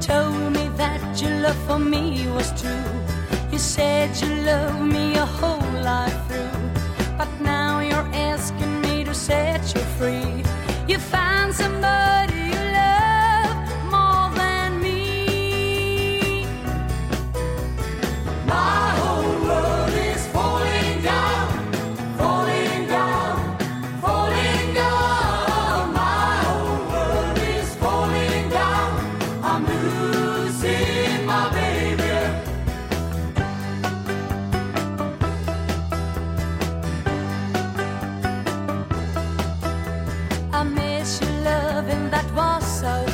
told me that your love for me was true. You said you loved me a whole life through. But now you're asking me to set you free. You found vossa